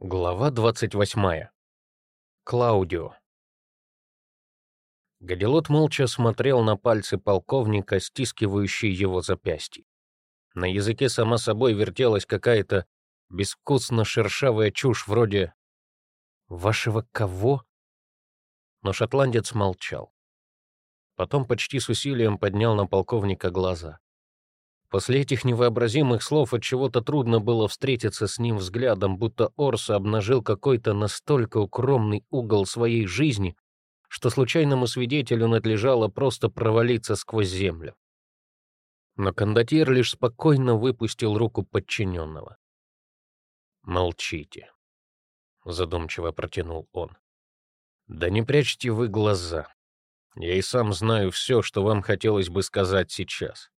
Глава 28. Клаудио. Гадилот молча смотрел на пальцы полковника, стискивающие его запястье. На языке сама собой вертелась какая-то безвкусно-шершавая чушь вроде «Вашего кого?» Но шотландец молчал. Потом почти с усилием поднял на полковника глаза. После этих невообразимых слов от чего-то трудно было встретиться с ним взглядом, будто Орса обнажил какой-то настолько укромный угол своей жизни, что случайному свидетелю надлежало просто провалиться сквозь землю. Но кондотьер лишь спокойно выпустил руку подчиненного. «Молчите», — задумчиво протянул он. «Да не прячьте вы глаза. Я и сам знаю все, что вам хотелось бы сказать сейчас.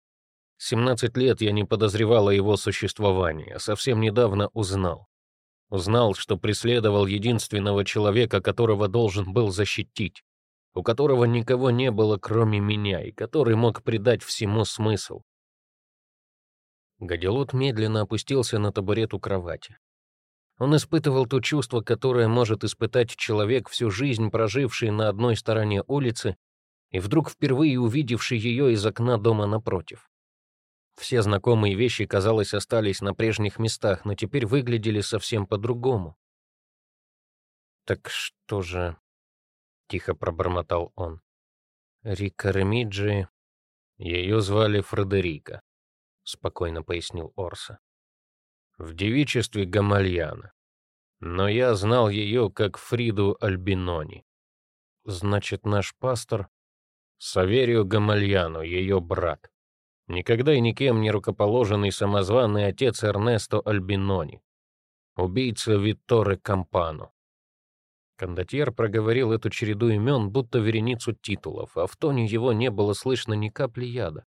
17 лет я не подозревал о его существовании, а совсем недавно узнал. Узнал, что преследовал единственного человека, которого должен был защитить, у которого никого не было, кроме меня, и который мог придать всему смысл. Гадилот медленно опустился на табурет у кровати. Он испытывал то чувство, которое может испытать человек, всю жизнь проживший на одной стороне улицы и вдруг впервые увидевший ее из окна дома напротив. Все знакомые вещи, казалось, остались на прежних местах, но теперь выглядели совсем по-другому. «Так что же...» — тихо пробормотал он. «Рика Ремиджи...» «Ее звали Фредерика», — спокойно пояснил Орса. «В девичестве Гамальяна. Но я знал ее как Фриду Альбинони. Значит, наш пастор...» «Саверио Гамальяну, ее брат», Никогда и никем не рукоположенный самозваный отец Эрнесто Альбинони, убийца Витторе Кампано. Кондотьер проговорил эту череду имен, будто вереницу титулов, а в тоне его не было слышно ни капли яда.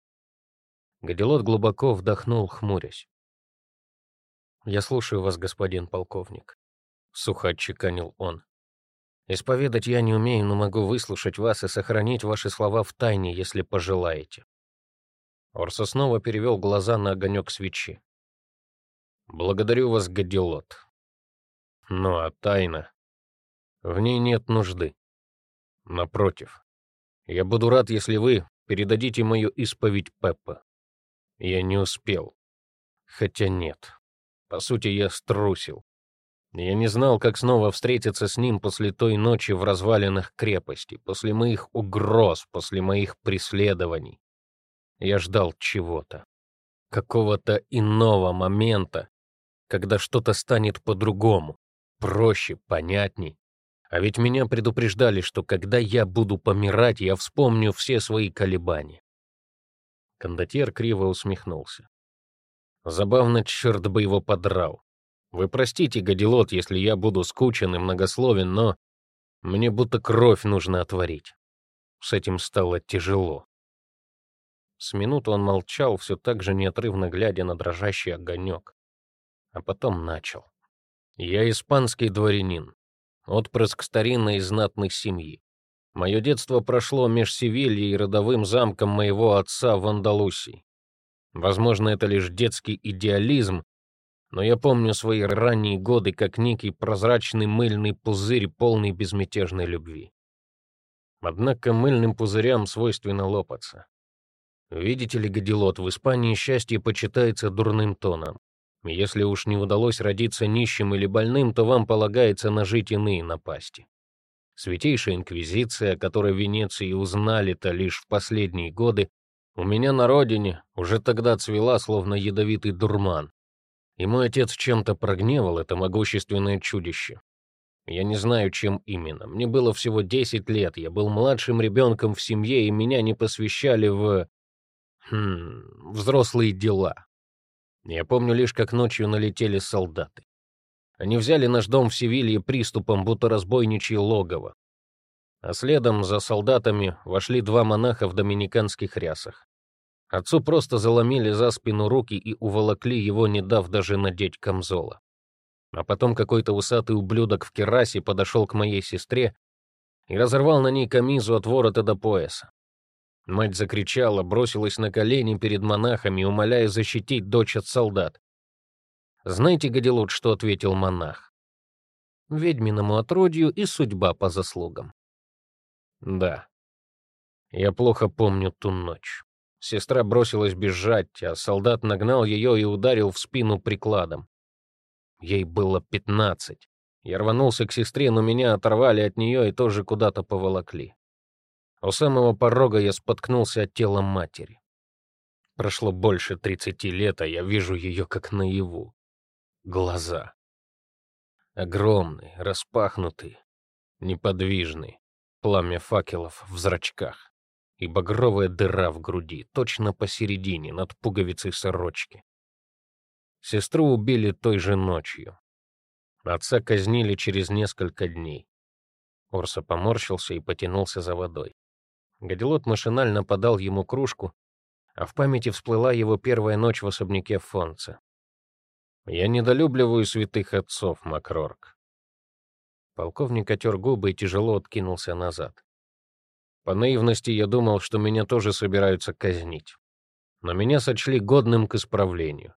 Гадилот глубоко вдохнул, хмурясь. «Я слушаю вас, господин полковник», — сухо отчеканил он. «Исповедать я не умею, но могу выслушать вас и сохранить ваши слова в тайне, если пожелаете». Орса снова перевел глаза на огонек свечи. «Благодарю вас, Гадилот. Ну а тайна? В ней нет нужды. Напротив, я буду рад, если вы передадите мою исповедь Пеппа. Я не успел. Хотя нет. По сути, я струсил. Я не знал, как снова встретиться с ним после той ночи в развалинах крепости, после моих угроз, после моих преследований. Я ждал чего-то. Какого-то иного момента, когда что-то станет по-другому, проще, понятней. А ведь меня предупреждали, что когда я буду помирать, я вспомню все свои колебания. Кондотьер криво усмехнулся. Забавно, черт бы его подрал. Вы простите, Гадилот, если я буду скучен и многословен, но мне будто кровь нужно отварить. С этим стало тяжело. С минуту он молчал, все так же неотрывно глядя на дрожащий огонек. А потом начал. «Я испанский дворянин, отпрыск старинной и знатной семьи. Мое детство прошло меж Севильей и родовым замком моего отца в Андалусии. Возможно, это лишь детский идеализм, но я помню свои ранние годы как некий прозрачный мыльный пузырь, полный безмятежной любви. Однако мыльным пузырям свойственно лопаться. Видите ли, Гадилот, в Испании счастье почитается дурным тоном. Если уж не удалось родиться нищим или больным, то вам полагается нажить иные напасти. Святейшая инквизиция, о которой в Венеции узнали-то лишь в последние годы, у меня на родине уже тогда цвела, словно ядовитый дурман. И мой отец чем-то прогневал это могущественное чудище. Я не знаю, чем именно. Мне было всего 10 лет, я был младшим ребенком в семье, и меня не посвящали в... Хм, взрослые дела. Я помню лишь, как ночью налетели солдаты. Они взяли наш дом в Севилье приступом, будто разбойничье логово. А следом за солдатами вошли два монаха в доминиканских рясах. Отцу просто заломили за спину руки и уволокли его, не дав даже надеть камзола. А потом какой-то усатый ублюдок в керасе подошел к моей сестре и разорвал на ней камизу от ворота до пояса. Мать закричала, бросилась на колени перед монахами, умоляя защитить дочь от солдат. Знаете, Гадилут, что ответил монах? ведьминому отродью и судьба по заслугам. Да, я плохо помню ту ночь. Сестра бросилась бежать, а солдат нагнал ее и ударил в спину прикладом. Ей было пятнадцать. Я рванулся к сестре, но меня оторвали от нее и тоже куда-то поволокли. У самого порога я споткнулся от тела матери. Прошло больше тридцати лет, а я вижу ее как наяву. Глаза. Огромные, распахнутые, неподвижные, пламя факелов в зрачках и багровая дыра в груди, точно посередине, над пуговицей сорочки. Сестру убили той же ночью. Отца казнили через несколько дней. Орса поморщился и потянулся за водой. Гадилот машинально подал ему кружку, а в памяти всплыла его первая ночь в особняке Фонца. «Я недолюбливаю святых отцов, Макрорк». Полковник отер губы и тяжело откинулся назад. По наивности я думал, что меня тоже собираются казнить. Но меня сочли годным к исправлению.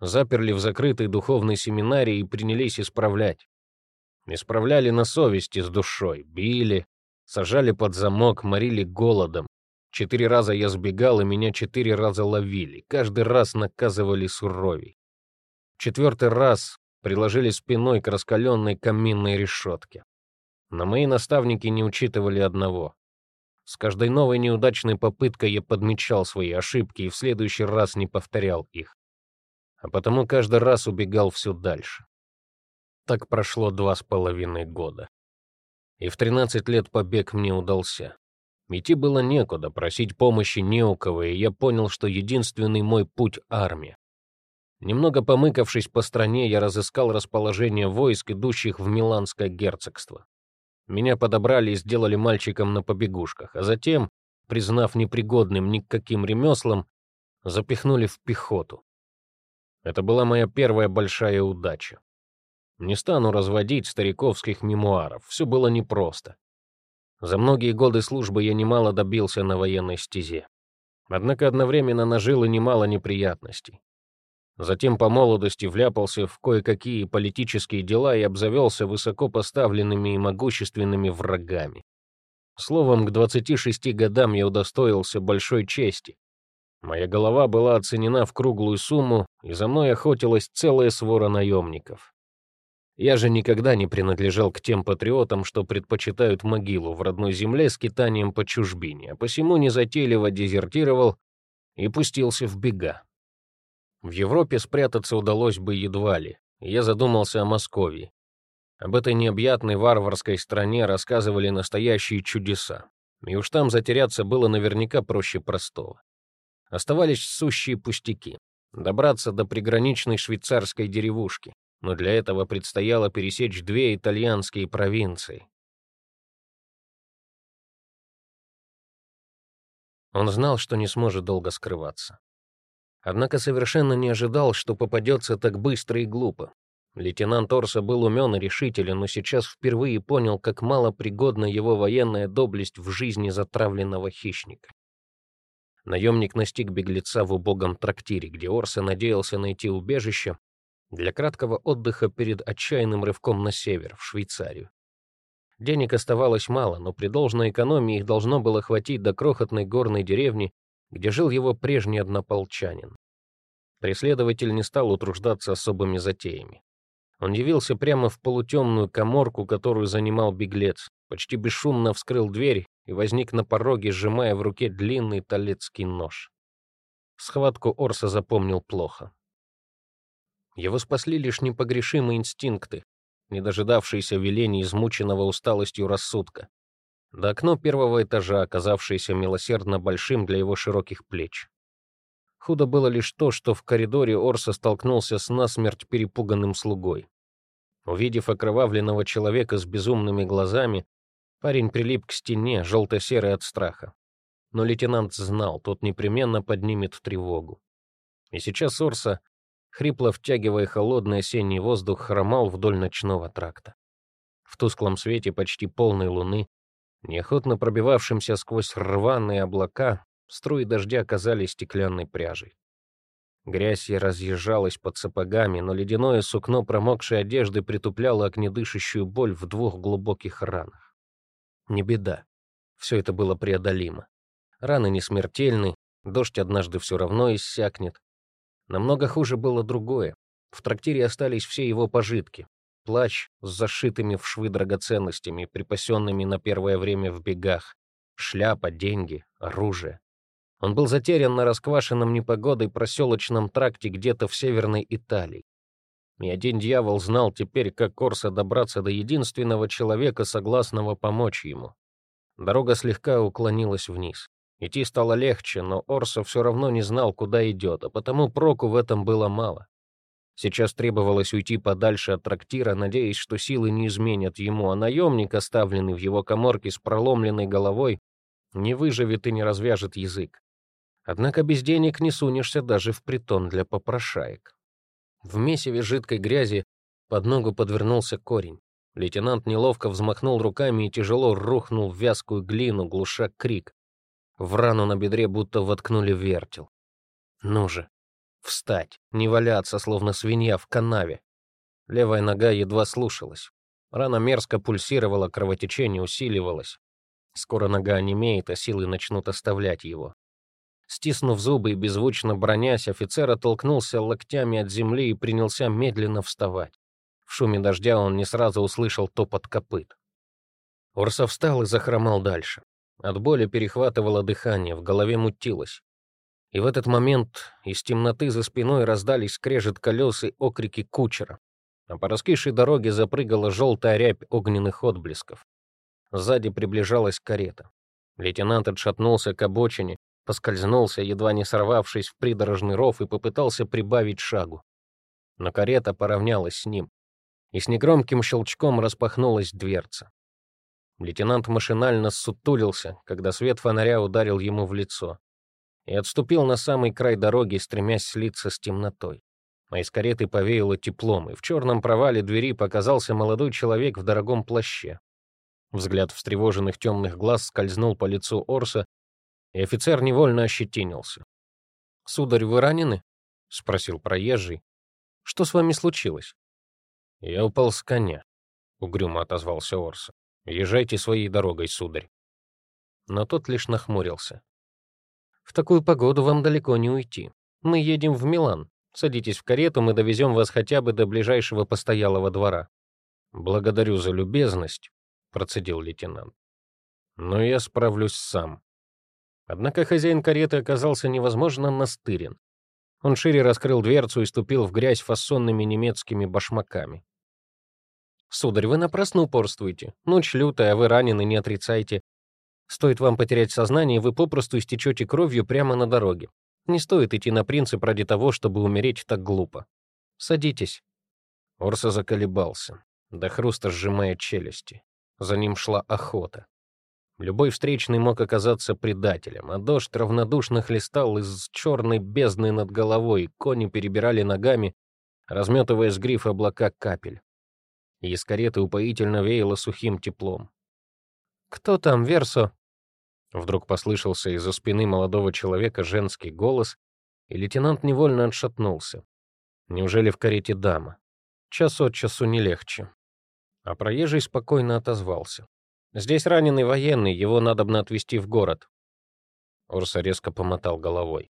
Заперли в закрытой духовной семинарии и принялись исправлять. Исправляли на совести с душой, били, сажали под замок, морили голодом. Четыре раза я сбегал, и меня четыре раза ловили. Каждый раз наказывали суровей. Четвертый раз приложили спиной к раскаленной каминной решетке. Но мои наставники не учитывали одного. С каждой новой неудачной попыткой я подмечал свои ошибки и в следующий раз не повторял их. А потому каждый раз убегал все дальше. Так прошло два с половиной года. И в 13 лет побег мне удался. Идти было некуда, просить помощи не у кого, и я понял, что единственный мой путь — армия. Немного помыкавшись по стране, я разыскал расположение войск, идущих в Миланское герцогство. Меня подобрали и сделали мальчиком на побегушках, а затем, признав непригодным ни к каким ремеслам, запихнули в пехоту. Это была моя первая большая удача. Не стану разводить стариковских мемуаров, все было непросто. За многие годы службы я немало добился на военной стезе. Однако одновременно нажил и немало неприятностей. Затем по молодости вляпался в кое-какие политические дела и обзавелся высоко поставленными и могущественными врагами. Словом, к 26 годам я удостоился большой чести. Моя голова была оценена в круглую сумму, и за мной охотилась целая свора наемников. Я же никогда не принадлежал к тем патриотам, что предпочитают могилу в родной земле с китанием по чужбине, а посему незатейливо дезертировал и пустился в бега. В Европе спрятаться удалось бы едва ли. Я задумался о Москве. Об этой необъятной варварской стране рассказывали настоящие чудеса. И уж там затеряться было наверняка проще простого. Оставались сущие пустяки. Добраться до приграничной швейцарской деревушки. Но для этого предстояло пересечь две итальянские провинции. Он знал, что не сможет долго скрываться. Однако совершенно не ожидал, что попадется так быстро и глупо. Лейтенант Орса был умен и решителен, но сейчас впервые понял, как мало пригодна его военная доблесть в жизни затравленного хищника. Наемник настиг беглеца в убогом трактире, где Орса надеялся найти убежище для краткого отдыха перед отчаянным рывком на север, в Швейцарию. Денег оставалось мало, но при должной экономии их должно было хватить до крохотной горной деревни где жил его прежний однополчанин. Преследователь не стал утруждаться особыми затеями. Он явился прямо в полутемную коморку, которую занимал беглец, почти бесшумно вскрыл дверь и возник на пороге, сжимая в руке длинный талецкий нож. Схватку Орса запомнил плохо. Его спасли лишь непогрешимые инстинкты, не дожидавшиеся велений измученного усталостью рассудка до окно первого этажа, оказавшееся милосердно большим для его широких плеч. Худо было лишь то, что в коридоре Орса столкнулся с насмерть перепуганным слугой. Увидев окровавленного человека с безумными глазами, парень прилип к стене, желто-серый от страха. Но лейтенант знал, тот непременно поднимет тревогу. И сейчас Орса, хрипло втягивая холодный осенний воздух, хромал вдоль ночного тракта. В тусклом свете почти полной луны Неохотно пробивавшимся сквозь рваные облака, струи дождя оказались стеклянной пряжей. Грязь разъезжалась под сапогами, но ледяное сукно промокшей одежды притупляло огнедышащую боль в двух глубоких ранах. Не беда. Все это было преодолимо. Раны не смертельны, дождь однажды все равно иссякнет. Намного хуже было другое. В трактире остались все его пожитки. Плащ с зашитыми в швы драгоценностями, припасенными на первое время в бегах. Шляпа, деньги, оружие. Он был затерян на расквашенном непогодой проселочном тракте где-то в северной Италии. И один дьявол знал теперь, как Корса добраться до единственного человека, согласного помочь ему. Дорога слегка уклонилась вниз. Идти стало легче, но Орса все равно не знал, куда идет, а потому проку в этом было мало. Сейчас требовалось уйти подальше от трактира, надеясь, что силы не изменят ему, а наемник, оставленный в его коморке с проломленной головой, не выживет и не развяжет язык. Однако без денег не сунешься даже в притон для попрошаек. В месиве жидкой грязи под ногу подвернулся корень. Лейтенант неловко взмахнул руками и тяжело рухнул в вязкую глину, глуша крик. В рану на бедре будто воткнули вертел. Ну же, встать, не валяться, словно свинья в канаве. Левая нога едва слушалась. Рана мерзко пульсировала, кровотечение усиливалось. Скоро нога онемеет, а силы начнут оставлять его. Стиснув зубы и беззвучно бронясь, офицер оттолкнулся локтями от земли и принялся медленно вставать. В шуме дождя он не сразу услышал топот копыт. Орса встал и захромал дальше. От боли перехватывало дыхание, в голове мутилось. И в этот момент из темноты за спиной раздались скрежет колес и окрики кучера. А по раскисшей дороге запрыгала желтая рябь огненных отблесков. Сзади приближалась карета. Лейтенант отшатнулся к обочине, поскользнулся, едва не сорвавшись в придорожный ров, и попытался прибавить шагу. Но карета поравнялась с ним, и с негромким щелчком распахнулась дверца. Лейтенант машинально сутулился, когда свет фонаря ударил ему в лицо, и отступил на самый край дороги, стремясь слиться с темнотой. А из кареты повеяло теплом, и в черном провале двери показался молодой человек в дорогом плаще. Взгляд встревоженных темных глаз скользнул по лицу Орса, и офицер невольно ощетинился. «Сударь, вы ранены?» — спросил проезжий. «Что с вами случилось?» «Я упал с коня», — угрюмо отозвался Орса. «Езжайте своей дорогой, сударь». Но тот лишь нахмурился. «В такую погоду вам далеко не уйти. Мы едем в Милан. Садитесь в карету, мы довезем вас хотя бы до ближайшего постоялого двора». «Благодарю за любезность», — процедил лейтенант. «Но я справлюсь сам». Однако хозяин кареты оказался невозможно настырен. Он шире раскрыл дверцу и ступил в грязь фасонными немецкими башмаками. «Сударь, вы напрасно упорствуете. Ночь лютая, вы ранены, не отрицайте. Стоит вам потерять сознание, вы попросту истечете кровью прямо на дороге. Не стоит идти на принцип ради того, чтобы умереть так глупо. Садитесь». Орса заколебался, до хруста сжимая челюсти. За ним шла охота. Любой встречный мог оказаться предателем, а дождь равнодушно хлестал из черной бездны над головой, кони перебирали ногами, разметывая с гриф облака капель. И из кареты упоительно веяло сухим теплом. «Кто там, Версо?» Вдруг послышался из-за спины молодого человека женский голос, и лейтенант невольно отшатнулся. Неужели в карете дама? Час от часу не легче. А проезжий спокойно отозвался. Здесь раненый военный, его надобно отвезти в город. Орса резко помотал головой.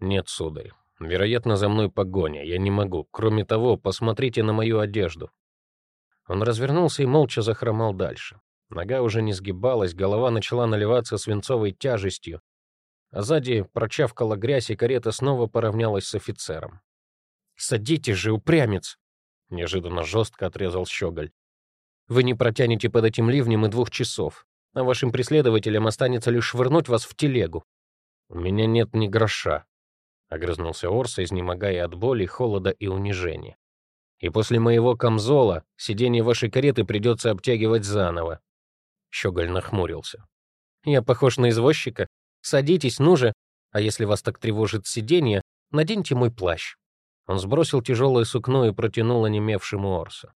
Нет, сударь. Вероятно, за мной погоня. Я не могу. Кроме того, посмотрите на мою одежду. Он развернулся и молча захромал дальше. Нога уже не сгибалась, голова начала наливаться свинцовой тяжестью. А сзади прочавкала грязь, и карета снова поравнялась с офицером. «Садитесь же, упрямец!» — неожиданно жестко отрезал Щеголь. Вы не протянете под этим ливнем и двух часов, а вашим преследователям останется лишь швырнуть вас в телегу. У меня нет ни гроша, — огрызнулся Орса, изнемогая от боли, холода и унижения. И после моего камзола сиденье вашей кареты придется обтягивать заново. Щеголь нахмурился. Я похож на извозчика? Садитесь, ну же, а если вас так тревожит сиденье, наденьте мой плащ. Он сбросил тяжелое сукно и протянул онемевшему Орса.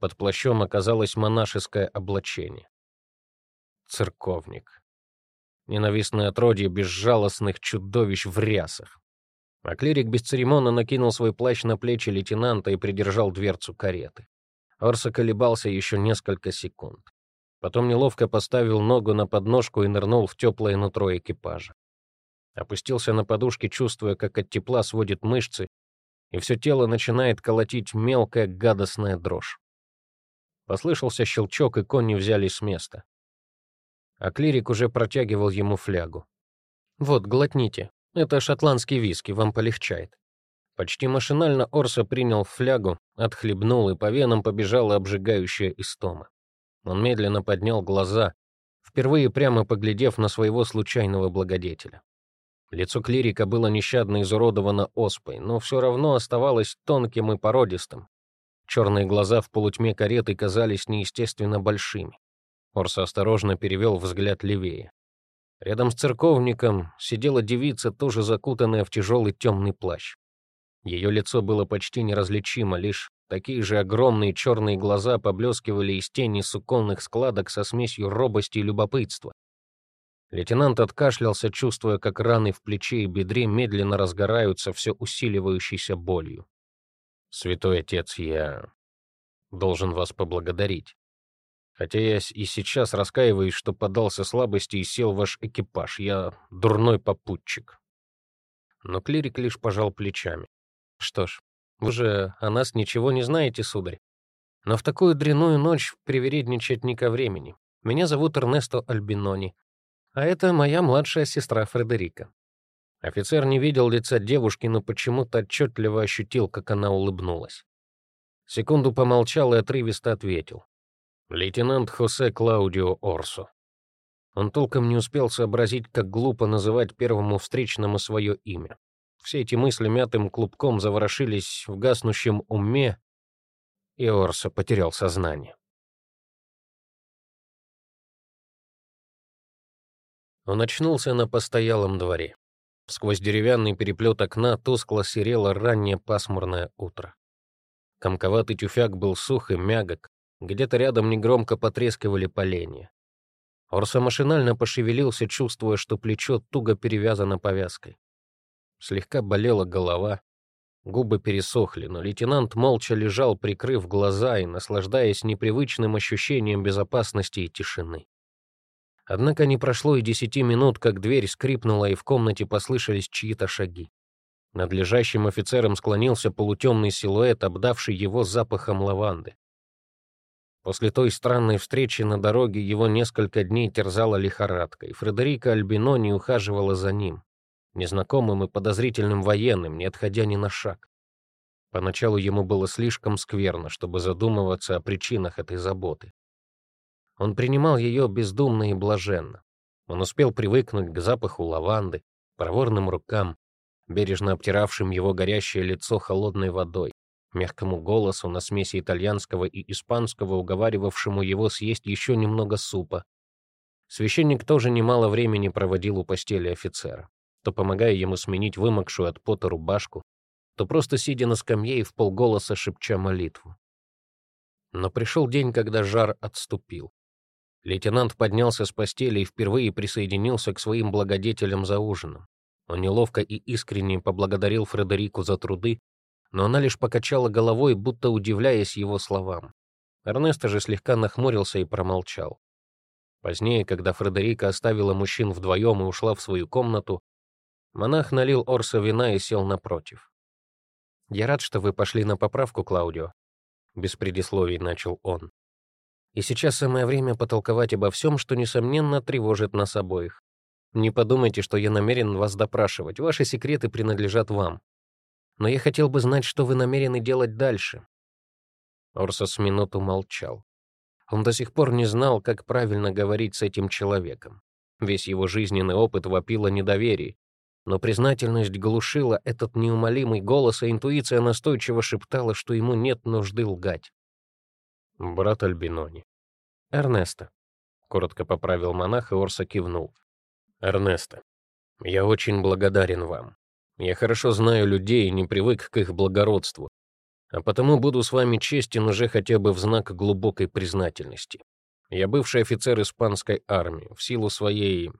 Под плащом оказалось монашеское облачение. Церковник. Ненавистное отродье безжалостных чудовищ в рясах. А клирик бесцеремонно накинул свой плащ на плечи лейтенанта и придержал дверцу кареты. Орса колебался еще несколько секунд. Потом неловко поставил ногу на подножку и нырнул в теплое нутро экипажа. Опустился на подушке, чувствуя, как от тепла сводит мышцы, и все тело начинает колотить мелкая гадостная дрожь. Послышался щелчок, и кони взялись с места. А клирик уже протягивал ему флягу. «Вот, глотните. Это шотландский виски, вам полегчает». Почти машинально Орса принял флягу, отхлебнул, и по венам побежала обжигающая истома. Он медленно поднял глаза, впервые прямо поглядев на своего случайного благодетеля. Лицо клирика было нещадно изуродовано оспой, но все равно оставалось тонким и породистым. Черные глаза в полутьме кареты казались неестественно большими. Орса осторожно перевел взгляд левее. Рядом с церковником сидела девица, тоже закутанная в тяжелый темный плащ. Ее лицо было почти неразличимо, лишь такие же огромные черные глаза поблескивали из тени суконных складок со смесью робости и любопытства. Лейтенант откашлялся, чувствуя, как раны в плече и бедре медленно разгораются все усиливающейся болью. «Святой отец, я должен вас поблагодарить. Хотя я и сейчас раскаиваюсь, что поддался слабости и сел в ваш экипаж. Я дурной попутчик». Но клирик лишь пожал плечами. Что ж, вы же о нас ничего не знаете, сударь. Но в такую дряную ночь привередничать не ко времени. Меня зовут Эрнесто Альбинони, а это моя младшая сестра Фредерика. Офицер не видел лица девушки, но почему-то отчетливо ощутил, как она улыбнулась. Секунду помолчал и отрывисто ответил. «Лейтенант Хосе Клаудио Орсо». Он толком не успел сообразить, как глупо называть первому встречному свое имя. Все эти мысли мятым клубком заворошились в гаснущем уме, и Орса потерял сознание. Он очнулся на постоялом дворе. Сквозь деревянный переплет окна тускло серело раннее пасмурное утро. Комковатый тюфяк был сух и мягок, где-то рядом негромко потрескивали поленья. Орса машинально пошевелился, чувствуя, что плечо туго перевязано повязкой. Слегка болела голова, губы пересохли, но лейтенант молча лежал, прикрыв глаза и наслаждаясь непривычным ощущением безопасности и тишины. Однако не прошло и десяти минут, как дверь скрипнула, и в комнате послышались чьи-то шаги. Над лежащим офицером склонился полутемный силуэт, обдавший его запахом лаванды. После той странной встречи на дороге его несколько дней терзала лихорадка, и Фредерика Альбинони ухаживала за ним незнакомым и подозрительным военным, не отходя ни на шаг. Поначалу ему было слишком скверно, чтобы задумываться о причинах этой заботы. Он принимал ее бездумно и блаженно. Он успел привыкнуть к запаху лаванды, проворным рукам, бережно обтиравшим его горящее лицо холодной водой, мягкому голосу на смеси итальянского и испанского, уговаривавшему его съесть еще немного супа. Священник тоже немало времени проводил у постели офицера то помогая ему сменить вымокшую от пота рубашку, то просто сидя на скамье и в полголоса шепча молитву. Но пришел день, когда жар отступил. Лейтенант поднялся с постели и впервые присоединился к своим благодетелям за ужином. Он неловко и искренне поблагодарил Фредерику за труды, но она лишь покачала головой, будто удивляясь его словам. Эрнесто же слегка нахмурился и промолчал. Позднее, когда Фредерика оставила мужчин вдвоем и ушла в свою комнату, Монах налил Орса вина и сел напротив. «Я рад, что вы пошли на поправку, Клаудио», — без предисловий начал он. «И сейчас самое время потолковать обо всем, что, несомненно, тревожит нас обоих. Не подумайте, что я намерен вас допрашивать, ваши секреты принадлежат вам. Но я хотел бы знать, что вы намерены делать дальше». Орса с минуту молчал. Он до сих пор не знал, как правильно говорить с этим человеком. Весь его жизненный опыт вопил о недоверии, но признательность глушила этот неумолимый голос, а интуиция настойчиво шептала, что ему нет нужды лгать. «Брат Альбинони». «Эрнесто», — коротко поправил монах, и Орса кивнул. «Эрнесто, я очень благодарен вам. Я хорошо знаю людей и не привык к их благородству, а потому буду с вами честен уже хотя бы в знак глубокой признательности. Я бывший офицер испанской армии. В силу своей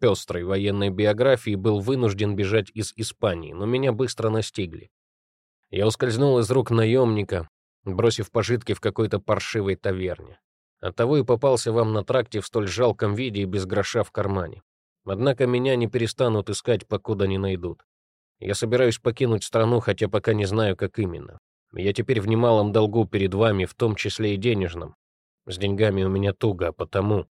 пестрой военной биографии был вынужден бежать из Испании, но меня быстро настигли. Я ускользнул из рук наемника, бросив пожитки в какой-то паршивой таверне. Оттого и попался вам на тракте в столь жалком виде и без гроша в кармане. Однако меня не перестанут искать, покуда не найдут. Я собираюсь покинуть страну, хотя пока не знаю, как именно. Я теперь в немалом долгу перед вами, в том числе и денежном. С деньгами у меня туго, а потому...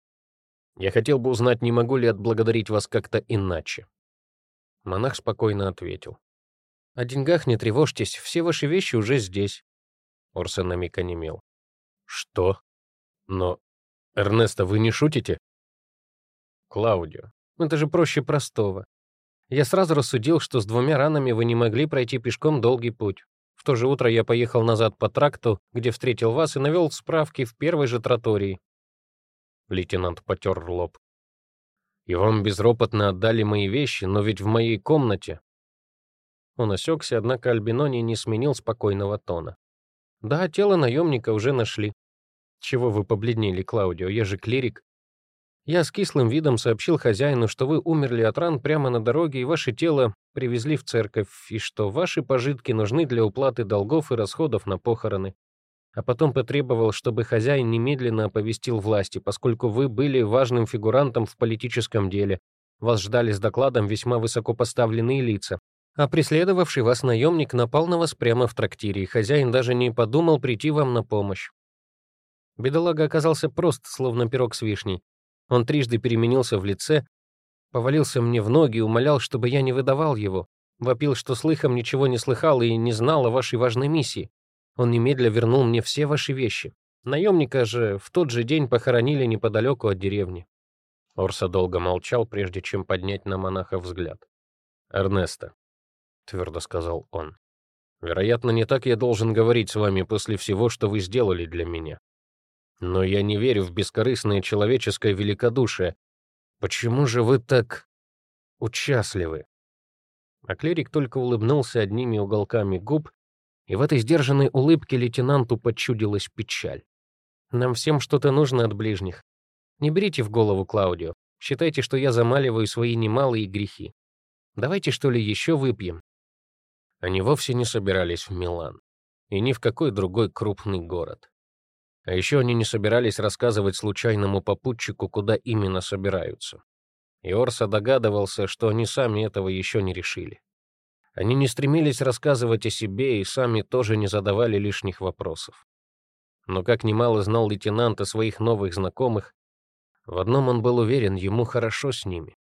Я хотел бы узнать, не могу ли отблагодарить вас как-то иначе. Монах спокойно ответил. О деньгах не тревожьтесь, все ваши вещи уже здесь. Орсен на миг онемел. Что? Но... Эрнесто, вы не шутите? Клаудио, это же проще простого. Я сразу рассудил, что с двумя ранами вы не могли пройти пешком долгий путь. В то же утро я поехал назад по тракту, где встретил вас, и навел справки в первой же тротории. Лейтенант потер лоб. И вам безропотно отдали мои вещи, но ведь в моей комнате он осекся, однако Альбинони не сменил спокойного тона. «Да, тело наемника уже нашли». «Чего вы побледнели, Клаудио? Я же клирик». «Я с кислым видом сообщил хозяину, что вы умерли от ран прямо на дороге, и ваше тело привезли в церковь, и что ваши пожитки нужны для уплаты долгов и расходов на похороны. А потом потребовал, чтобы хозяин немедленно оповестил власти, поскольку вы были важным фигурантом в политическом деле. Вас ждали с докладом весьма высокопоставленные лица, а преследовавший вас наемник напал на вас прямо в трактире, и хозяин даже не подумал прийти вам на помощь. Бедолага оказался прост, словно пирог с вишней. Он трижды переменился в лице, повалился мне в ноги, умолял, чтобы я не выдавал его, вопил, что слыхом ничего не слыхал и не знал о вашей важной миссии. Он немедля вернул мне все ваши вещи. Наемника же в тот же день похоронили неподалеку от деревни. Орса долго молчал, прежде чем поднять на монаха взгляд. «Эрнесто, — твердо сказал он. «Вероятно, не так я должен говорить с вами после всего, что вы сделали для меня. Но я не верю в бескорыстное человеческое великодушие. Почему же вы так участливы?» А клирик только улыбнулся одними уголками губ, и в этой сдержанной улыбке лейтенанту подчудилась печаль. «Нам всем что-то нужно от ближних. Не берите в голову, Клаудио. Считайте, что я замаливаю свои немалые грехи. Давайте, что ли, еще выпьем, они вовсе не собирались в Милан. И ни в какой другой крупный город. А еще они не собирались рассказывать случайному попутчику, куда именно собираются. И Орса догадывался, что они сами этого еще не решили. Они не стремились рассказывать о себе и сами тоже не задавали лишних вопросов. Но как немало знал лейтенант о своих новых знакомых, в одном он был уверен, ему хорошо с ними.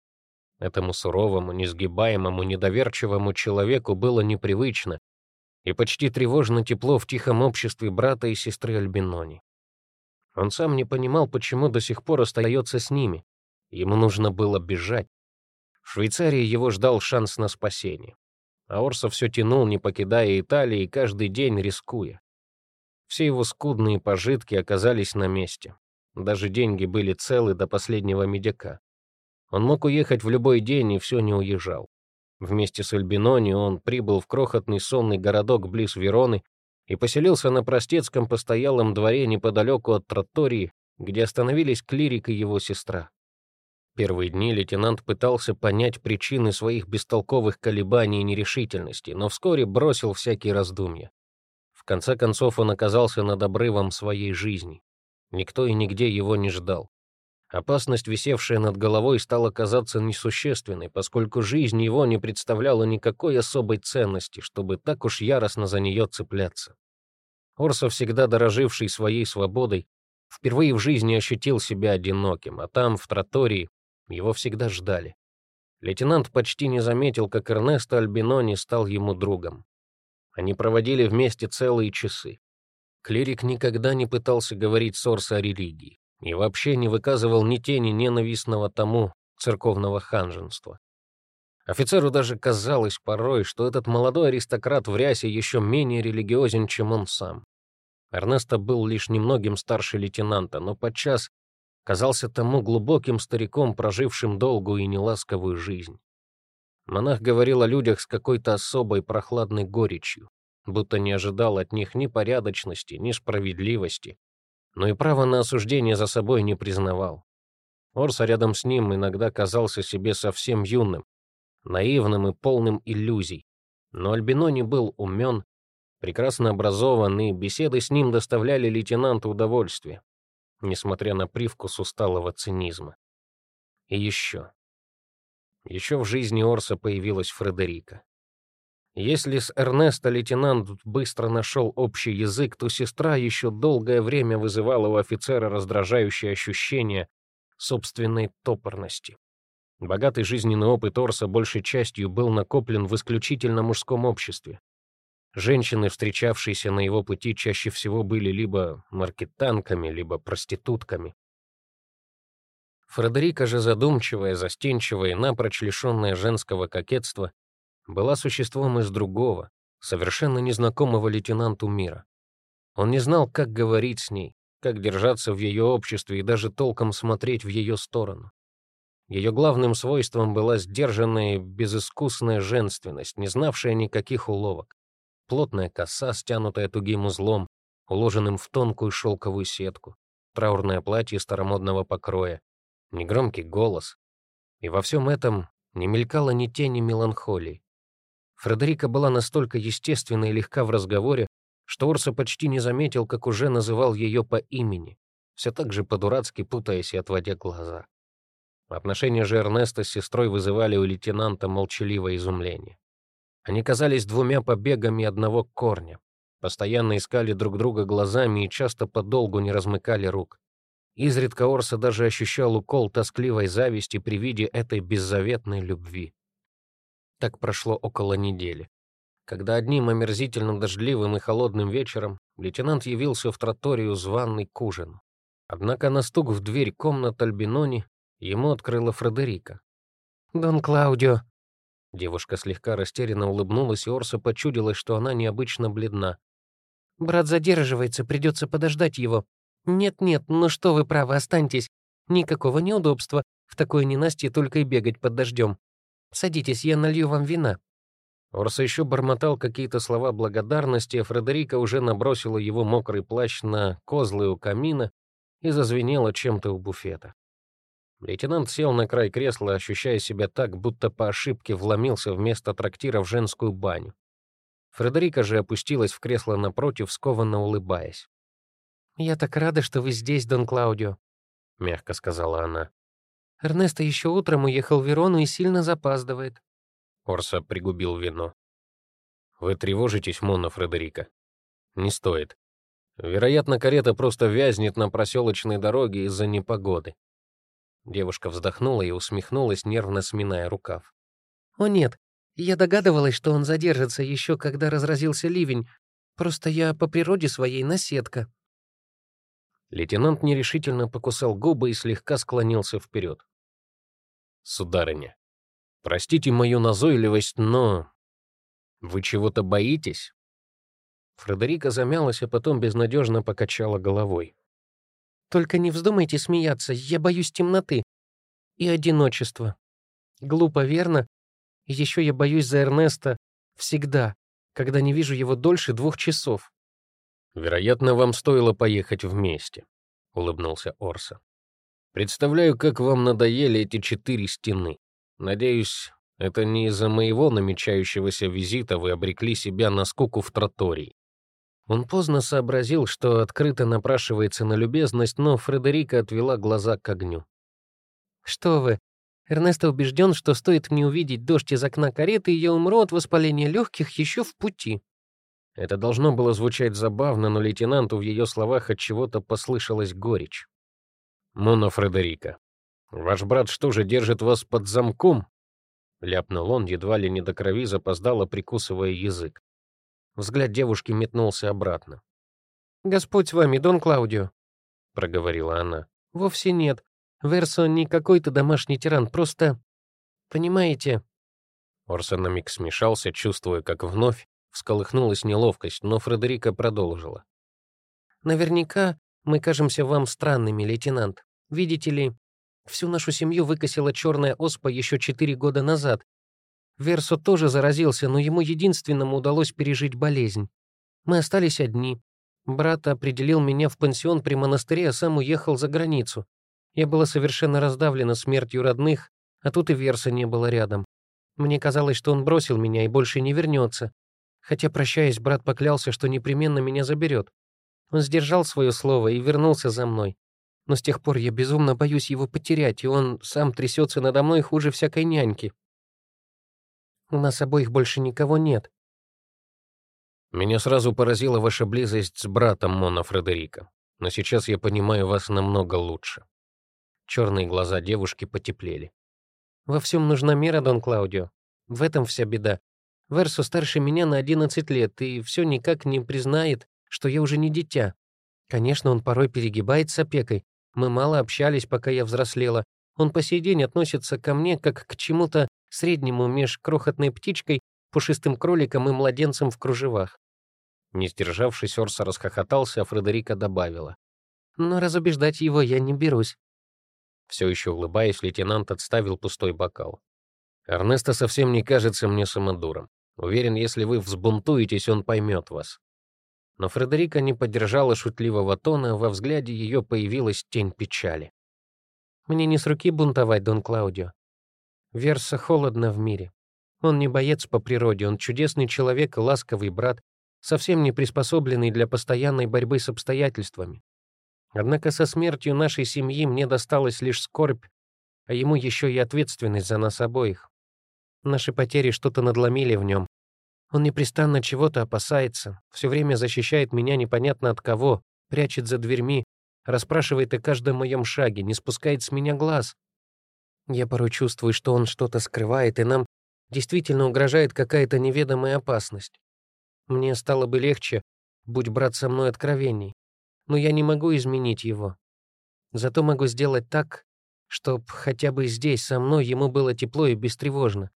Этому суровому, несгибаемому, недоверчивому человеку было непривычно и почти тревожно тепло в тихом обществе брата и сестры Альбинони. Он сам не понимал, почему до сих пор остается с ними. Ему нужно было бежать. В Швейцарии его ждал шанс на спасение. А Орсо все тянул, не покидая Италии, каждый день рискуя. Все его скудные пожитки оказались на месте. Даже деньги были целы до последнего медяка. Он мог уехать в любой день и все не уезжал. Вместе с Альбинони он прибыл в крохотный сонный городок близ Вероны и поселился на простецком постоялом дворе неподалеку от тротории, где остановились клирик и его сестра. Первые дни лейтенант пытался понять причины своих бестолковых колебаний и нерешительности, но вскоре бросил всякие раздумья. В конце концов он оказался над обрывом своей жизни. Никто и нигде его не ждал. Опасность, висевшая над головой, стала казаться несущественной, поскольку жизнь его не представляла никакой особой ценности, чтобы так уж яростно за нее цепляться. Орсо, всегда дороживший своей свободой, впервые в жизни ощутил себя одиноким, а там, в тротории, его всегда ждали. Лейтенант почти не заметил, как Эрнесто Альбинони стал ему другом. Они проводили вместе целые часы. Клирик никогда не пытался говорить с Орсо о религии и вообще не выказывал ни тени ненавистного тому церковного ханженства. Офицеру даже казалось порой, что этот молодой аристократ в рясе еще менее религиозен, чем он сам. Эрнесто был лишь немногим старше лейтенанта, но подчас казался тому глубоким стариком, прожившим долгую и неласковую жизнь. Монах говорил о людях с какой-то особой прохладной горечью, будто не ожидал от них ни порядочности, ни справедливости, но и право на осуждение за собой не признавал. Орса рядом с ним иногда казался себе совсем юным, наивным и полным иллюзий. Но Альбинони был умен, прекрасно образован, и беседы с ним доставляли лейтенанту удовольствие, несмотря на привкус усталого цинизма. И еще. Еще в жизни Орса появилась Фредерика. Если с Эрнеста лейтенант быстро нашел общий язык, то сестра еще долгое время вызывала у офицера раздражающее ощущение собственной топорности. Богатый жизненный опыт Орса большей частью был накоплен в исключительно мужском обществе. Женщины, встречавшиеся на его пути, чаще всего были либо маркетанками, либо проститутками. Фредерика же задумчивая, застенчивая и напрочь лишенная женского кокетства, была существом из другого, совершенно незнакомого лейтенанту мира. Он не знал, как говорить с ней, как держаться в ее обществе и даже толком смотреть в ее сторону. Ее главным свойством была сдержанная безыскусная женственность, не знавшая никаких уловок. Плотная коса, стянутая тугим узлом, уложенным в тонкую шелковую сетку, траурное платье старомодного покроя, негромкий голос. И во всем этом не мелькало ни тени меланхолии. Фредерика была настолько естественна и легка в разговоре, что Орса почти не заметил, как уже называл ее по имени, все так же по-дурацки путаясь и отводя глаза. Отношения же Эрнеста с сестрой вызывали у лейтенанта молчаливое изумление. Они казались двумя побегами одного корня, постоянно искали друг друга глазами и часто подолгу не размыкали рук. Изредка Орса даже ощущал укол тоскливой зависти при виде этой беззаветной любви. Так прошло около недели. Когда одним омерзительным дождливым и холодным вечером лейтенант явился в троторию званный к ужину. Однако на стук в дверь комнат Альбинони Ему открыла Фредерика. «Дон Клаудио». Девушка слегка растерянно улыбнулась, и Орса почудилась, что она необычно бледна. «Брат задерживается, придется подождать его». «Нет-нет, ну что вы правы, останьтесь. Никакого неудобства. В такое ненастье только и бегать под дождем. Садитесь, я налью вам вина». Орса еще бормотал какие-то слова благодарности, а Фредерика уже набросила его мокрый плащ на козлы у камина и зазвенела чем-то у буфета. Лейтенант сел на край кресла, ощущая себя так, будто по ошибке вломился вместо трактира в женскую баню. Фредерика же опустилась в кресло напротив, скованно улыбаясь. «Я так рада, что вы здесь, Дон Клаудио», — мягко сказала она. «Эрнесто еще утром уехал в Верону и сильно запаздывает». Орса пригубил вино. «Вы тревожитесь, Монна Фредерика?» «Не стоит. Вероятно, карета просто вязнет на проселочной дороге из-за непогоды. Девушка вздохнула и усмехнулась, нервно сминая рукав. «О нет, я догадывалась, что он задержится еще, когда разразился ливень. Просто я по природе своей наседка». Лейтенант нерешительно покусал губы и слегка склонился вперед. «Сударыня, простите мою назойливость, но... Вы чего-то боитесь?» Фредерика замялась, а потом безнадежно покачала головой. Только не вздумайте смеяться, я боюсь темноты и одиночества. Глупо, верно? Еще я боюсь за Эрнеста всегда, когда не вижу его дольше двух часов. «Вероятно, вам стоило поехать вместе», — улыбнулся Орса. «Представляю, как вам надоели эти четыре стены. Надеюсь, это не из-за моего намечающегося визита вы обрекли себя на скуку в тротории. Он поздно сообразил, что открыто напрашивается на любезность, но Фредерика отвела глаза к огню. «Что вы? Эрнесто убежден, что стоит мне увидеть дождь из окна кареты, и я умру от воспаления легких еще в пути». Это должно было звучать забавно, но лейтенанту в ее словах от чего-то послышалась горечь. «Мона Фредерика, ваш брат что же держит вас под замком?» — ляпнул он, едва ли не до крови запоздало, прикусывая язык. Взгляд девушки метнулся обратно. «Господь с вами, Дон Клаудио», — проговорила она. «Вовсе нет. Версо не какой-то домашний тиран, просто... Понимаете...» Орсон на миг смешался, чувствуя, как вновь всколыхнулась неловкость, но Фредерика продолжила. «Наверняка мы кажемся вам странными, лейтенант. Видите ли, всю нашу семью выкосила черная оспа еще четыре года назад, Версо тоже заразился, но ему единственному удалось пережить болезнь. Мы остались одни. Брат определил меня в пансион при монастыре, а сам уехал за границу. Я была совершенно раздавлена смертью родных, а тут и Верса не было рядом. Мне казалось, что он бросил меня и больше не вернется. Хотя, прощаясь, брат поклялся, что непременно меня заберет. Он сдержал свое слово и вернулся за мной. Но с тех пор я безумно боюсь его потерять, и он сам трясется надо мной хуже всякой няньки. У нас обоих больше никого нет. Меня сразу поразила ваша близость с братом Мона Фредерика, но сейчас я понимаю вас намного лучше. Черные глаза девушки потеплели. Во всем нужна мера, Дон Клаудио. В этом вся беда. Версо старше меня на 11 лет и все никак не признает, что я уже не дитя. Конечно, он порой перегибает с опекой. Мы мало общались, пока я взрослела. Он по сей день относится ко мне как к чему-то среднему меж крохотной птичкой, пушистым кроликом и младенцем в кружевах. Не сдержавшись, Орса расхохотался, а Фредерика добавила. «Но разубеждать его я не берусь. Все еще улыбаясь, лейтенант отставил пустой бокал. «Эрнесто совсем не кажется мне самодуром. Уверен, если вы взбунтуетесь, он поймет вас». Но Фредерика не поддержала шутливого тона, во взгляде ее появилась тень печали. «Мне не с руки бунтовать, Дон Клаудио. Верса холодно в мире. Он не боец по природе, он чудесный человек и ласковый брат, совсем не приспособленный для постоянной борьбы с обстоятельствами. Однако со смертью нашей семьи мне досталась лишь скорбь, а ему еще и ответственность за нас обоих. Наши потери что-то надломили в нем. Он непрестанно чего-то опасается, все время защищает меня непонятно от кого, прячет за дверьми, расспрашивает о каждом моем шаге, не спускает с меня глаз. Я порой чувствую, что он что-то скрывает, и нам действительно угрожает какая-то неведомая опасность. Мне стало бы легче, будь брат со мной откровенней но я не могу изменить его. Зато могу сделать так, чтоб хотя бы здесь, со мной, ему было тепло и бестревожно.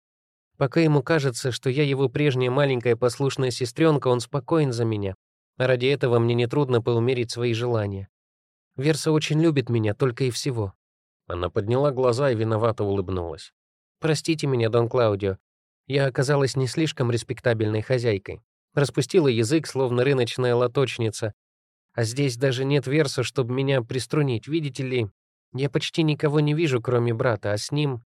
Пока ему кажется, что я его прежняя маленькая послушная сестренка, он спокоен за меня. А ради этого мне нетрудно поумерить свои желания. Верса очень любит меня, только и всего. Она подняла глаза и виновато улыбнулась. «Простите меня, Дон Клаудио. Я оказалась не слишком респектабельной хозяйкой. Распустила язык, словно рыночная лоточница, а здесь даже нет верса, чтобы меня приструнить. Видите ли, я почти никого не вижу, кроме брата, а с ним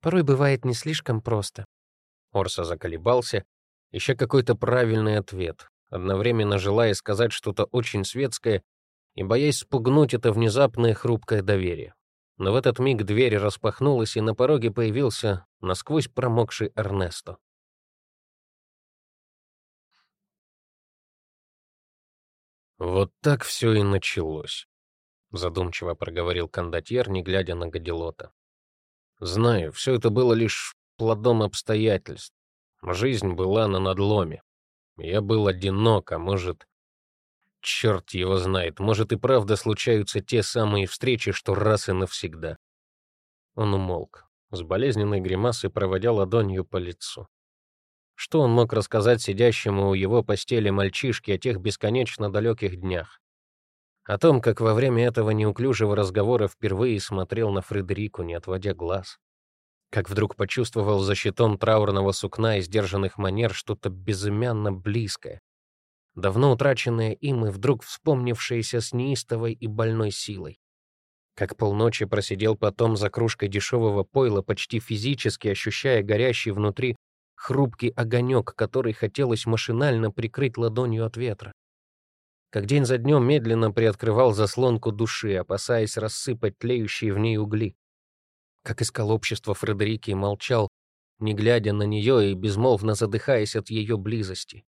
порой бывает не слишком просто». Орса заколебался, ища какой-то правильный ответ, одновременно желая сказать что-то очень светское и боясь спугнуть это внезапное хрупкое доверие. Но в этот миг дверь распахнулась, и на пороге появился насквозь промокший Эрнесто. «Вот так все и началось», — задумчиво проговорил кондотьер, не глядя на Гадилота. «Знаю, все это было лишь плодом обстоятельств. Жизнь была на надломе. Я был одинок, а может... Черт его знает, может и правда случаются те самые встречи, что раз и навсегда». Он умолк, с болезненной гримасой проводя ладонью по лицу. Что он мог рассказать сидящему у его постели мальчишке о тех бесконечно далеких днях? О том, как во время этого неуклюжего разговора впервые смотрел на Фредерику, не отводя глаз. Как вдруг почувствовал за щитом траурного сукна и сдержанных манер что-то безымянно близкое, давно утраченное им и вдруг вспомнившееся с неистовой и больной силой. Как полночи просидел потом за кружкой дешевого пойла, почти физически ощущая горящий внутри хрупкий огонек, который хотелось машинально прикрыть ладонью от ветра. Как день за днем медленно приоткрывал заслонку души, опасаясь рассыпать тлеющие в ней угли. Как искал общество Фредерики молчал, не глядя на нее и безмолвно задыхаясь от ее близости.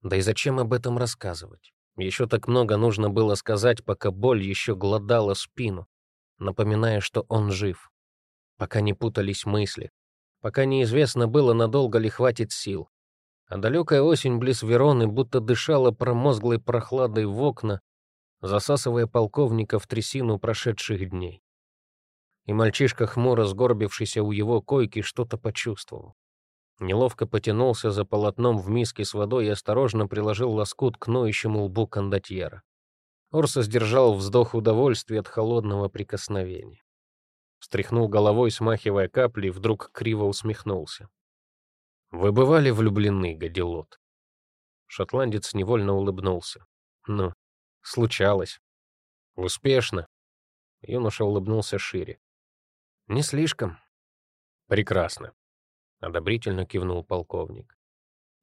Да и зачем об этом рассказывать? Еще так много нужно было сказать, пока боль еще глодала спину, напоминая, что он жив. Пока не путались мысли, пока неизвестно было, надолго ли хватит сил. А далекая осень близ Вероны будто дышала промозглой прохладой в окна, засасывая полковника в трясину прошедших дней. И мальчишка, хмуро сгорбившийся у его койки, что-то почувствовал. Неловко потянулся за полотном в миске с водой и осторожно приложил лоскут к ноющему лбу кондотьера. Орса сдержал вздох удовольствия от холодного прикосновения встряхнул головой, смахивая капли, и вдруг криво усмехнулся. «Вы бывали влюблены, Гадилот?» Шотландец невольно улыбнулся. «Ну, случалось. Успешно?» Юноша улыбнулся шире. «Не слишком». «Прекрасно», — одобрительно кивнул полковник.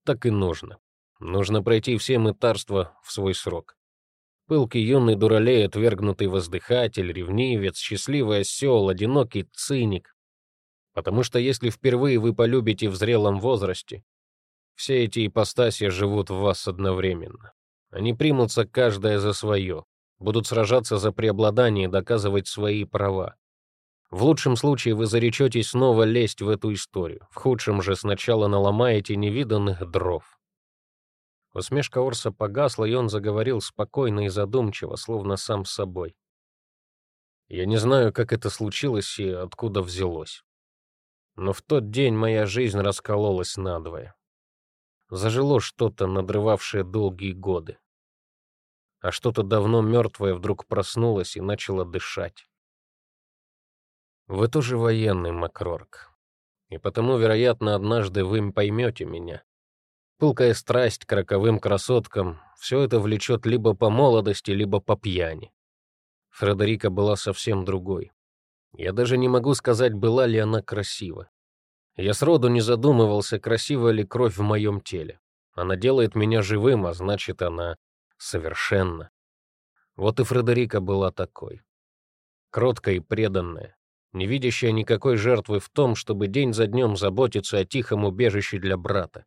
«Так и нужно. Нужно пройти все мытарства в свой срок. Пылкий юный дуралей, отвергнутый воздыхатель, ревнивец, счастливый осел, одинокий циник. Потому что если впервые вы полюбите в зрелом возрасте, все эти ипостаси живут в вас одновременно. Они примутся каждая за свое, будут сражаться за преобладание и доказывать свои права. В лучшем случае вы заречетесь снова лезть в эту историю, в худшем же сначала наломаете невиданных дров. Усмешка Орса погасла, и он заговорил спокойно и задумчиво, словно сам с собой. Я не знаю, как это случилось и откуда взялось. Но в тот день моя жизнь раскололась надвое. Зажило что-то, надрывавшее долгие годы а что-то давно мертвое вдруг проснулось и начало дышать. Вы тоже военный, Макрорк, и потому, вероятно, однажды вы поймете меня. Пылкая страсть к роковым красоткам — все это влечет либо по молодости, либо по пьяни. Фредерика была совсем другой. Я даже не могу сказать, была ли она красива. Я сроду не задумывался, красива ли кровь в моем теле. Она делает меня живым, а значит, она совершенно. Вот и Фредерика была такой. Кроткая и преданная, не видящая никакой жертвы в том, чтобы день за днем заботиться о тихом убежище для брата.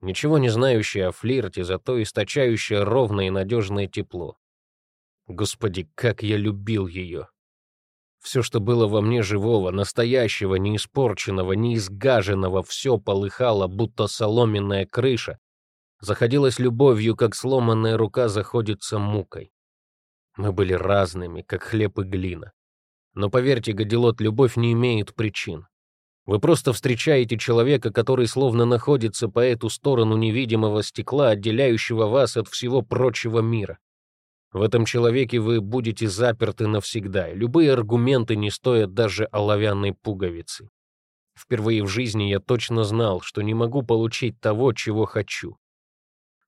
Ничего не знающая о флирте, зато источающая ровное и надежное тепло. Господи, как я любил ее! Все, что было во мне живого, настоящего, неиспорченного, неизгаженного, все полыхало, будто соломенная крыша, заходилась любовью, как сломанная рука заходится мукой. Мы были разными, как хлеб и глина. Но поверьте, Гадилот, любовь не имеет причин. Вы просто встречаете человека, который словно находится по эту сторону невидимого стекла, отделяющего вас от всего прочего мира. В этом человеке вы будете заперты навсегда, и любые аргументы не стоят даже оловянной пуговицы. Впервые в жизни я точно знал, что не могу получить того, чего хочу.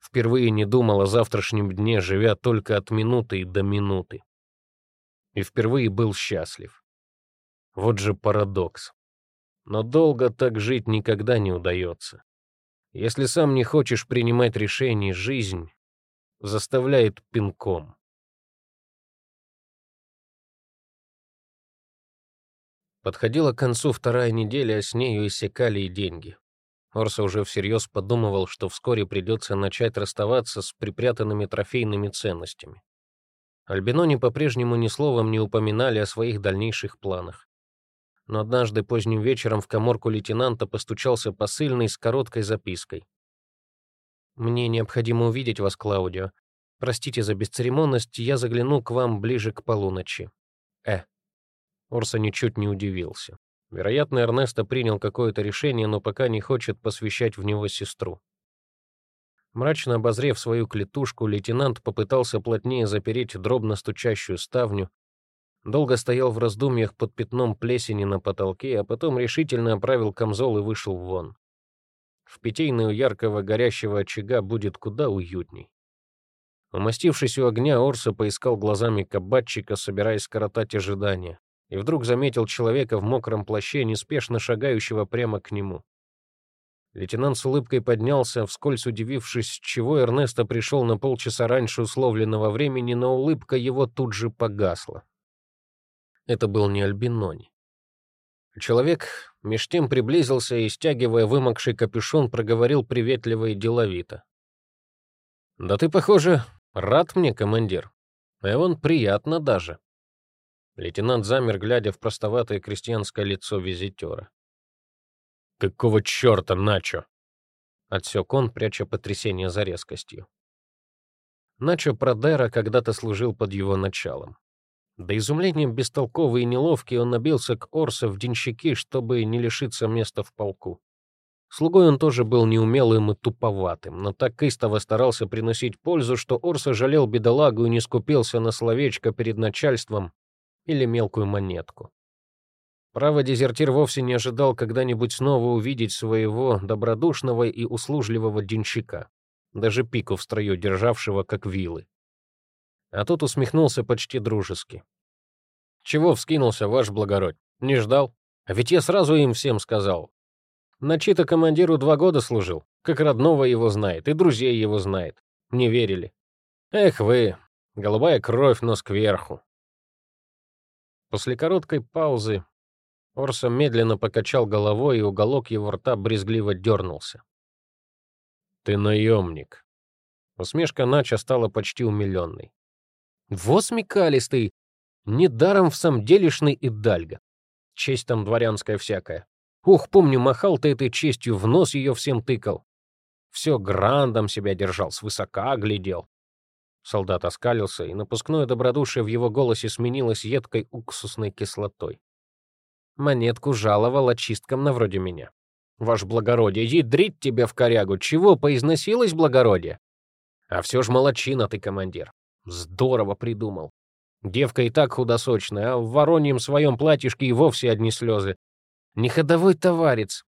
Впервые не думал о завтрашнем дне, живя только от минуты до минуты. И впервые был счастлив. Вот же парадокс. Но долго так жить никогда не удается. Если сам не хочешь принимать решений, жизнь заставляет пинком. Подходила к концу вторая неделя, а с нею иссякали и деньги. Орса уже всерьез подумывал, что вскоре придется начать расставаться с припрятанными трофейными ценностями. Альбинони по-прежнему ни словом не упоминали о своих дальнейших планах. Но однажды поздним вечером в коморку лейтенанта постучался посыльный с короткой запиской. «Мне необходимо увидеть вас, Клаудио. Простите за бесцеремонность, я загляну к вам ближе к полуночи. Э». Орса ничуть не удивился. Вероятно, Эрнесто принял какое-то решение, но пока не хочет посвящать в него сестру. Мрачно обозрев свою клетушку, лейтенант попытался плотнее запереть дробно стучащую ставню, долго стоял в раздумьях под пятном плесени на потолке, а потом решительно оправил камзол и вышел вон. В питейной у яркого горящего очага будет куда уютней. Умастившись у огня, Орса поискал глазами кабачика, собираясь скоротать ожидания и вдруг заметил человека в мокром плаще, неспешно шагающего прямо к нему. Лейтенант с улыбкой поднялся, вскользь удивившись, чего Эрнесто пришел на полчаса раньше условленного времени, но улыбка его тут же погасла. Это был не Альбинони. Человек меж тем приблизился и, стягивая вымокший капюшон, проговорил приветливо и деловито. «Да ты, похоже, рад мне, командир. И он приятно даже». Лейтенант замер, глядя в простоватое крестьянское лицо визитера. «Какого черта, Начо?» — отсек он, пряча потрясение за резкостью. Начо Продера когда-то служил под его началом. До изумления бестолковый и неловкий он набился к Орсо в денщики, чтобы не лишиться места в полку. Слугой он тоже был неумелым и туповатым, но так истово старался приносить пользу, что Орса жалел бедолагу и не скупился на словечко перед начальством, или мелкую монетку. Право, дезертир вовсе не ожидал когда-нибудь снова увидеть своего добродушного и услужливого денщика, даже пику в строю державшего, как вилы. А тот усмехнулся почти дружески. Чего вскинулся, ваш благородь? Не ждал? А ведь я сразу им всем сказал. Начито командиру два года служил, как родного его знает, и друзей его знает. Не верили. Эх вы, голубая кровь, нос кверху. После короткой паузы Орса медленно покачал головой, и уголок его рта брезгливо дернулся. «Ты наемник». Усмешка Нача стала почти умиленной. «Во смекалистый! Недаром в самом делешный и дальга. Честь там дворянская всякая. Ух, помню, махал ты этой честью, в нос ее всем тыкал. Все грандом себя держал, свысока глядел. Солдат оскалился, и напускное добродушие в его голосе сменилось едкой уксусной кислотой. Монетку жаловал очисткам на вроде меня. Ваш благородие, ядрить тебя в корягу, чего поизносилось благородие? А все ж молочина ты, командир. Здорово придумал. Девка и так худосочная, а в вороньем своем платьишке и вовсе одни слезы. Не ходовой товарец.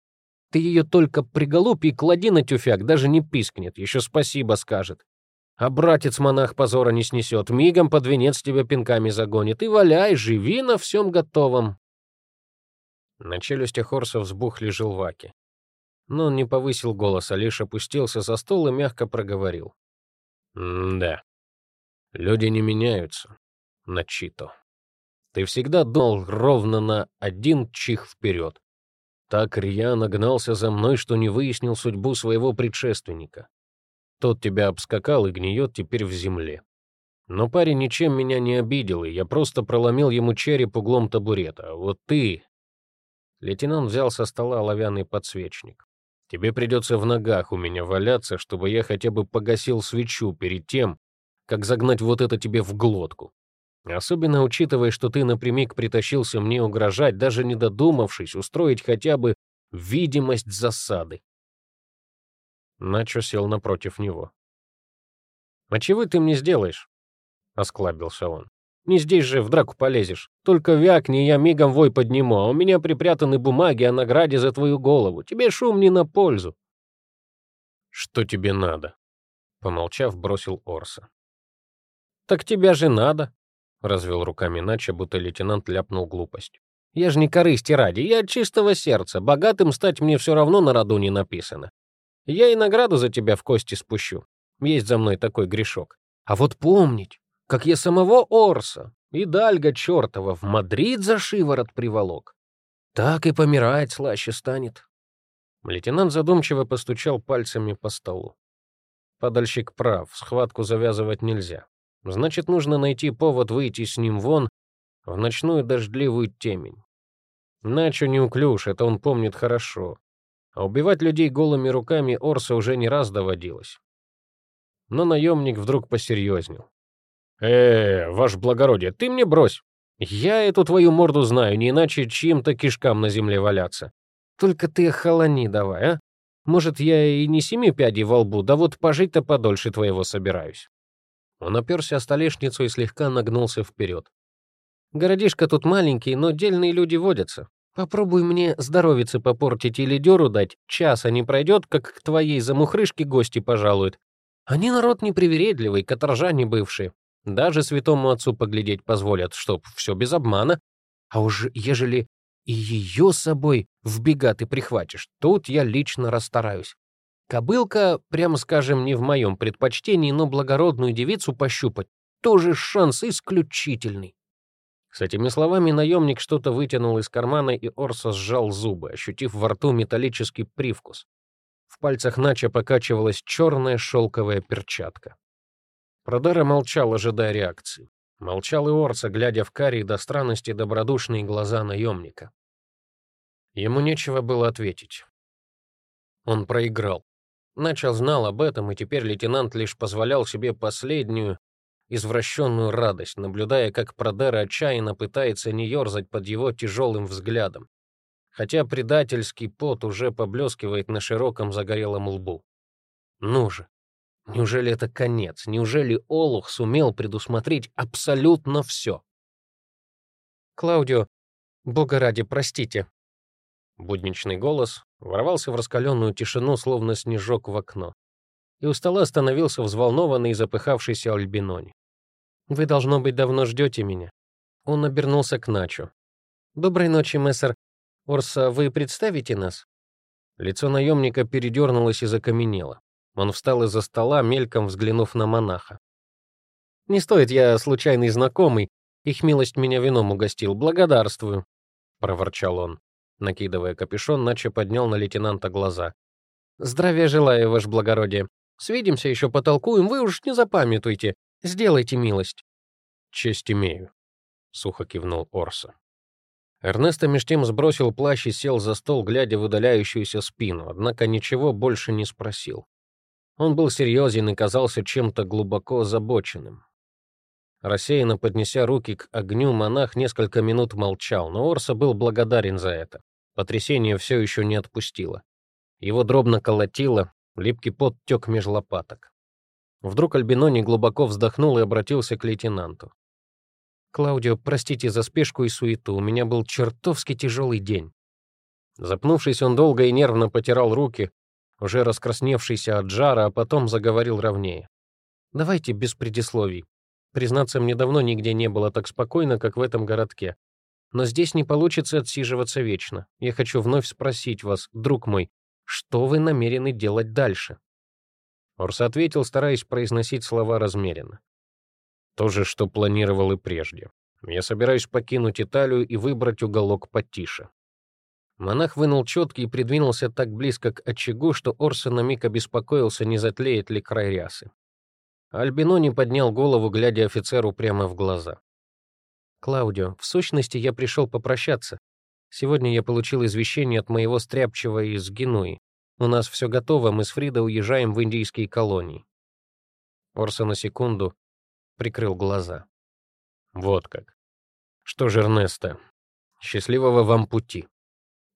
Ты ее только приголупи и клади на тюфяк, даже не пискнет, еще спасибо скажет. А братец-монах позора не снесет, мигом под венец тебя пинками загонит. И валяй, живи на всем готовом. На челюстях Хорса взбухли желваки. Но он не повысил голос, а лишь опустился за стол и мягко проговорил. «Да, люди не меняются. Начито. Ты всегда думал ровно на один чих вперед. Так рьяно гнался за мной, что не выяснил судьбу своего предшественника. Тот тебя обскакал и гниет теперь в земле. Но парень ничем меня не обидел, и я просто проломил ему череп углом табурета. А вот ты Лейтенант взял со стола оловянный подсвечник. «Тебе придется в ногах у меня валяться, чтобы я хотя бы погасил свечу перед тем, как загнать вот это тебе в глотку. Особенно учитывая, что ты напрямик притащился мне угрожать, даже не додумавшись устроить хотя бы видимость засады». Начо сел напротив него. «А чего ты мне сделаешь?» — осклабился он. Не здесь же в драку полезешь. Только вякни, я мигом вой подниму, а у меня припрятаны бумаги о награде за твою голову. Тебе шум не на пользу». «Что тебе надо?» Помолчав, бросил Орса. «Так тебя же надо», — развел руками Нача, будто лейтенант ляпнул глупость. «Я же не корысти ради, я от чистого сердца. Богатым стать мне все равно на роду не написано. Я и награду за тебя в кости спущу. Есть за мной такой грешок. А вот помнить, как я самого Орса и Дальга чертова в Мадрид за шиворот приволок. Так и помирать слаще станет. Лейтенант задумчиво постучал пальцами по столу. Подальщик прав, схватку завязывать нельзя. Значит, нужно найти повод выйти с ним вон в ночную дождливую темень. Начо неуклюж, это он помнит хорошо. А убивать людей голыми руками Орса уже не раз доводилось. Но наемник вдруг посерьезнел. «Э, ваше благородие, ты мне брось. Я эту твою морду знаю, не иначе чьим-то кишкам на земле валяться. Только ты холони давай, а? Может, я и не семи пядей во лбу, да вот пожить-то подольше твоего собираюсь». Он оперся о столешницу и слегка нагнулся вперед. «Городишко тут маленький, но дельные люди водятся. Попробуй мне здоровицы попортить или дёру дать, часа не пройдет, как к твоей замухрышке гости пожалуют. Они народ непривередливый, каторжане бывшие. Даже святому отцу поглядеть позволят, чтоб все без обмана. А уж ежели и ее с собой в бега ты прихватишь, тут я лично расстараюсь. Кобылка, прямо скажем, не в моем предпочтении, но благородную девицу пощупать тоже шанс исключительный. С этими словами наемник что-то вытянул из кармана, и Орса сжал зубы, ощутив во рту металлический привкус. В пальцах Нача покачивалась черная шелковая перчатка. Продера молчал, ожидая реакции. Молчал и Орца, глядя в карие до странности добродушные глаза наемника. Ему нечего было ответить. Он проиграл. Начал знал об этом, и теперь лейтенант лишь позволял себе последнюю, извращенную радость, наблюдая, как Продера отчаянно пытается не ерзать под его тяжелым взглядом, хотя предательский пот уже поблескивает на широком загорелом лбу. Ну же, Неужели это конец? Неужели Олух сумел предусмотреть абсолютно все? «Клаудио, бога ради, простите». Будничный голос ворвался в раскаленную тишину, словно снежок в окно. И у стола остановился взволнованный и запыхавшийся Альбинони. «Вы, должно быть, давно ждете меня. Он обернулся к Начу. «Доброй ночи, мессер. Орса, вы представите нас?» Лицо наемника передернулось и закаменело. Он встал из-за стола, мельком взглянув на монаха. «Не стоит, я случайный знакомый. Их милость меня вином угостил. Благодарствую», — проворчал он. Накидывая капюшон, Начо поднял на лейтенанта глаза. «Здравия желаю, ваше благородие. Свидимся, еще потолкуем, вы уж не запамятуйте. Сделайте милость». «Честь имею», — сухо кивнул Орса. Эрнесто меж тем сбросил плащ и сел за стол, глядя в удаляющуюся спину, однако ничего больше не спросил. Он был серьезен и казался чем-то глубоко озабоченным. Рассеянно поднеся руки к огню, монах несколько минут молчал, но Орса был благодарен за это. Потрясение все еще не отпустило. Его дробно колотило, липкий пот тек меж лопаток. Вдруг Альбинони глубоко вздохнул и обратился к лейтенанту. «Клаудио, простите за спешку и суету, у меня был чертовски тяжелый день». Запнувшись, он долго и нервно потирал руки, уже раскрасневшийся от жара, а потом заговорил ровнее. «Давайте без предисловий. Признаться, мне давно нигде не было так спокойно, как в этом городке. Но здесь не получится отсиживаться вечно. Я хочу вновь спросить вас, друг мой, что вы намерены делать дальше?» Орс ответил, стараясь произносить слова размеренно. «То же, что планировал и прежде. Я собираюсь покинуть Италию и выбрать уголок потише. Монах вынул четки и придвинулся так близко к очагу, что Орса на миг обеспокоился, не затлеет ли край рясы. Альбино не поднял голову, глядя офицеру прямо в глаза. «Клаудио, в сущности, я пришел попрощаться. Сегодня я получил извещение от моего стряпчего из Генуи. У нас все готово, мы с Фрида уезжаем в индийские колонии». Орса на секунду прикрыл глаза. «Вот как. Что же, Эрнесто, счастливого вам пути».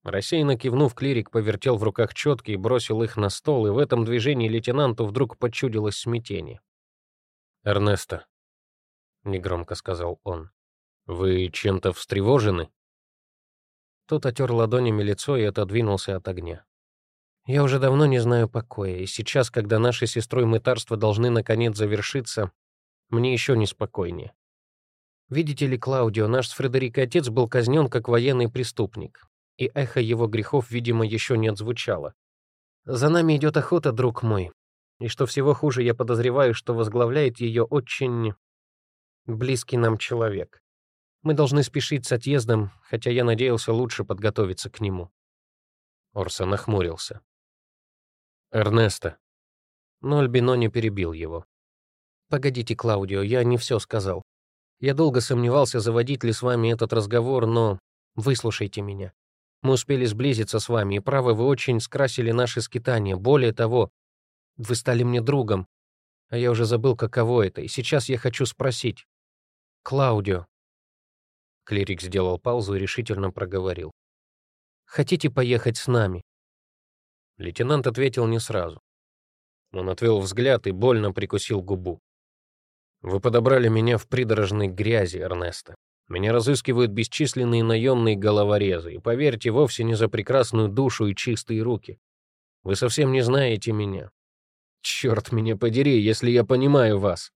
Рассеянно кивнув, клирик повертел в руках четки и бросил их на стол, и в этом движении лейтенанту вдруг почудилось смятение. «Эрнесто», — негромко сказал он, — «вы чем-то встревожены?» Тот отер ладонями лицо и отодвинулся от огня. «Я уже давно не знаю покоя, и сейчас, когда наши сестрой мытарства должны наконец завершиться, мне еще неспокойнее. Видите ли, Клаудио, наш с Фредерикой отец был казнен как военный преступник и эхо его грехов, видимо, еще не отзвучало. За нами идет охота, друг мой. И что всего хуже, я подозреваю, что возглавляет ее очень близкий нам человек. Мы должны спешить с отъездом, хотя я надеялся лучше подготовиться к нему. Орса нахмурился. «Эрнесто». Но Альбино не перебил его. «Погодите, Клаудио, я не все сказал. Я долго сомневался, заводить ли с вами этот разговор, но выслушайте меня. Мы успели сблизиться с вами, и, право, вы очень скрасили наши скитания. Более того, вы стали мне другом. А я уже забыл, каково это, и сейчас я хочу спросить. Клаудио. Клирик сделал паузу и решительно проговорил. «Хотите поехать с нами?» Лейтенант ответил не сразу. Он отвел взгляд и больно прикусил губу. «Вы подобрали меня в придорожной грязи, Эрнесто. Меня разыскивают бесчисленные наемные головорезы, и, поверьте, вовсе не за прекрасную душу и чистые руки. Вы совсем не знаете меня. Черт меня подери, если я понимаю вас.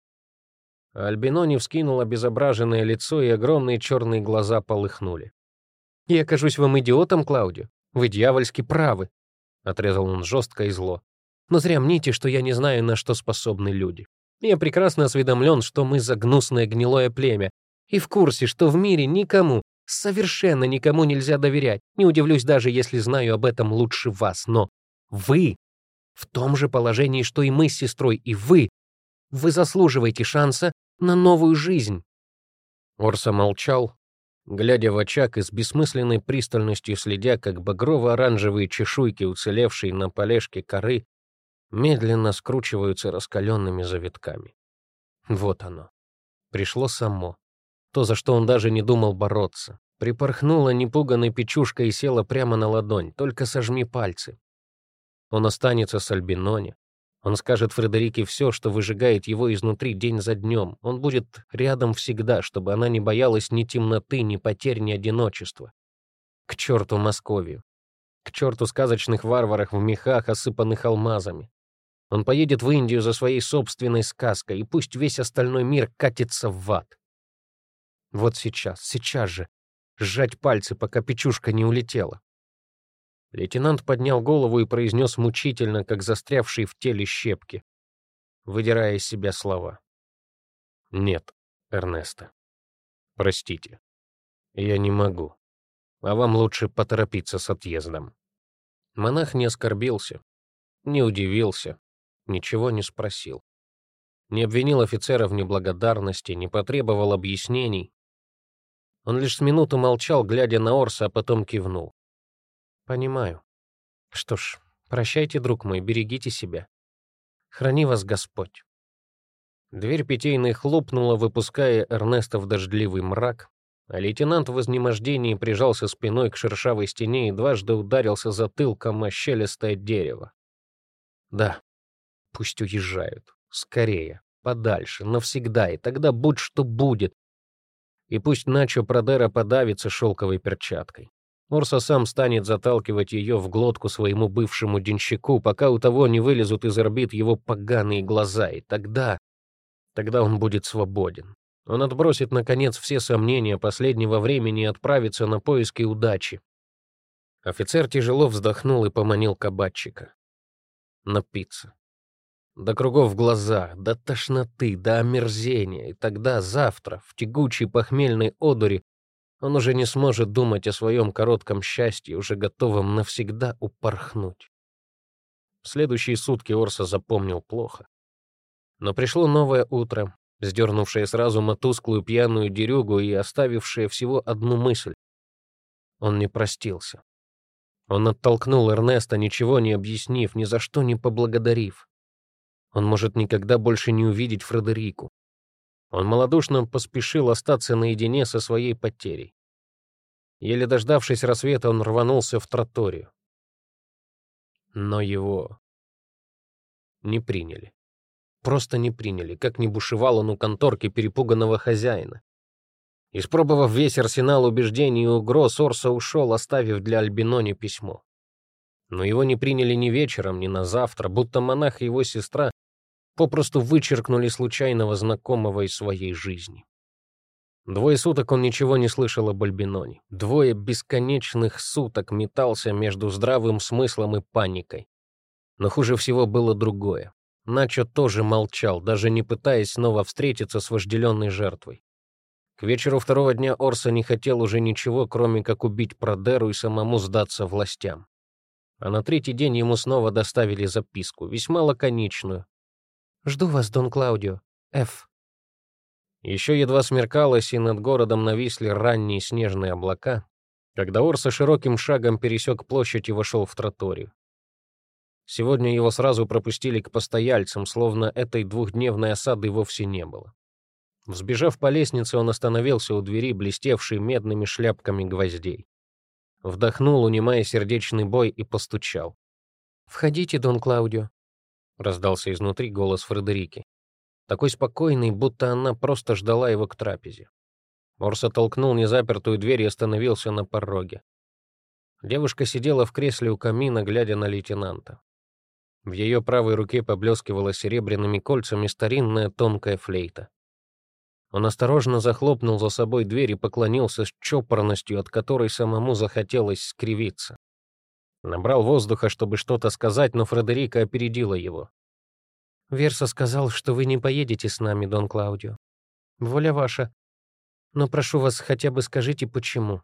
Альбинони вскинул обезображенное лицо, и огромные черные глаза полыхнули. «Я кажусь вам идиотом, Клаудио? Вы дьявольски правы», — отрезал он жестко и зло. «Но зря мните, что я не знаю, на что способны люди. Я прекрасно осведомлен, что мы за гнусное гнилое племя, и в курсе, что в мире никому, совершенно никому нельзя доверять. Не удивлюсь даже, если знаю об этом лучше вас. Но вы в том же положении, что и мы с сестрой, и вы. Вы заслуживаете шанса на новую жизнь. Орса молчал, глядя в очаг и с бессмысленной пристальностью следя, как багрово-оранжевые чешуйки, уцелевшие на полежке коры, медленно скручиваются раскаленными завитками. Вот оно. Пришло само то, за что он даже не думал бороться. Припорхнула непуганной печушкой и села прямо на ладонь, только сожми пальцы. Он останется с Альбиноне. Он скажет Фредерике все, что выжигает его изнутри день за днем. Он будет рядом всегда, чтобы она не боялась ни темноты, ни потерь, ни одиночества. К черту Московию. К черту сказочных варварах в мехах, осыпанных алмазами. Он поедет в Индию за своей собственной сказкой, и пусть весь остальной мир катится в ад. Вот сейчас, сейчас же. Сжать пальцы, пока печушка не улетела. Лейтенант поднял голову и произнес мучительно, как застрявший в теле щепки, выдирая из себя слова. «Нет, Эрнеста. Простите. Я не могу. А вам лучше поторопиться с отъездом». Монах не оскорбился, не удивился, ничего не спросил. Не обвинил офицера в неблагодарности, не потребовал объяснений. Он лишь с минуту молчал, глядя на Орса, а потом кивнул. «Понимаю. Что ж, прощайте, друг мой, берегите себя. Храни вас Господь». Дверь питейной хлопнула, выпуская Эрнеста в дождливый мрак, а лейтенант в изнемождении прижался спиной к шершавой стене и дважды ударился затылком о щелистое дерево. Да, пусть уезжают. Скорее, подальше, навсегда, и тогда будь что будет. И пусть Начо Продера подавится шелковой перчаткой. Орса сам станет заталкивать ее в глотку своему бывшему денщику, пока у того не вылезут из орбит его поганые глаза, и тогда... Тогда он будет свободен. Он отбросит, наконец, все сомнения последнего времени и отправится на поиски удачи. Офицер тяжело вздохнул и поманил кабачика. Напиться. До кругов глаза, до тошноты, до омерзения, и тогда завтра, в тягучей похмельной одуре, он уже не сможет думать о своем коротком счастье, уже готовом навсегда упорхнуть. Следующие сутки Орса запомнил плохо. Но пришло новое утро, сдернувшее с разума пьяную дерюгу и оставившее всего одну мысль. Он не простился. Он оттолкнул Эрнеста, ничего не объяснив, ни за что не поблагодарив. Он может никогда больше не увидеть Фредерику. Он малодушно поспешил остаться наедине со своей потерей. Еле дождавшись рассвета, он рванулся в троторию. Но его не приняли. Просто не приняли, как не бушевал он у конторки перепуганного хозяина. Испробовав весь арсенал убеждений и угроз, Орса ушел, оставив для Альбинони письмо. Но его не приняли ни вечером, ни на завтра, будто монах и его сестра попросту вычеркнули случайного знакомого из своей жизни. Двое суток он ничего не слышал об Альбиноне. Двое бесконечных суток метался между здравым смыслом и паникой. Но хуже всего было другое. Начо тоже молчал, даже не пытаясь снова встретиться с вожделенной жертвой. К вечеру второго дня Орса не хотел уже ничего, кроме как убить Продеру и самому сдаться властям. А на третий день ему снова доставили записку, весьма лаконичную. «Жду вас, Дон Клаудио. Ф». Еще едва смеркалось, и над городом нависли ранние снежные облака, когда Орса широким шагом пересек площадь и вошел в троторию. Сегодня его сразу пропустили к постояльцам, словно этой двухдневной осады вовсе не было. Взбежав по лестнице, он остановился у двери, блестевшей медными шляпками гвоздей. Вдохнул, унимая сердечный бой, и постучал. «Входите, Дон Клаудио», — раздался изнутри голос Фредерики. Такой спокойный, будто она просто ждала его к трапезе. Орса толкнул незапертую дверь и остановился на пороге. Девушка сидела в кресле у камина, глядя на лейтенанта. В ее правой руке поблескивала серебряными кольцами старинная тонкая флейта. Он осторожно захлопнул за собой дверь и поклонился с чопорностью, от которой самому захотелось скривиться. Набрал воздуха, чтобы что-то сказать, но Фредерика опередила его. «Верса сказал, что вы не поедете с нами, Дон Клаудио. Воля ваша. Но прошу вас, хотя бы скажите, почему».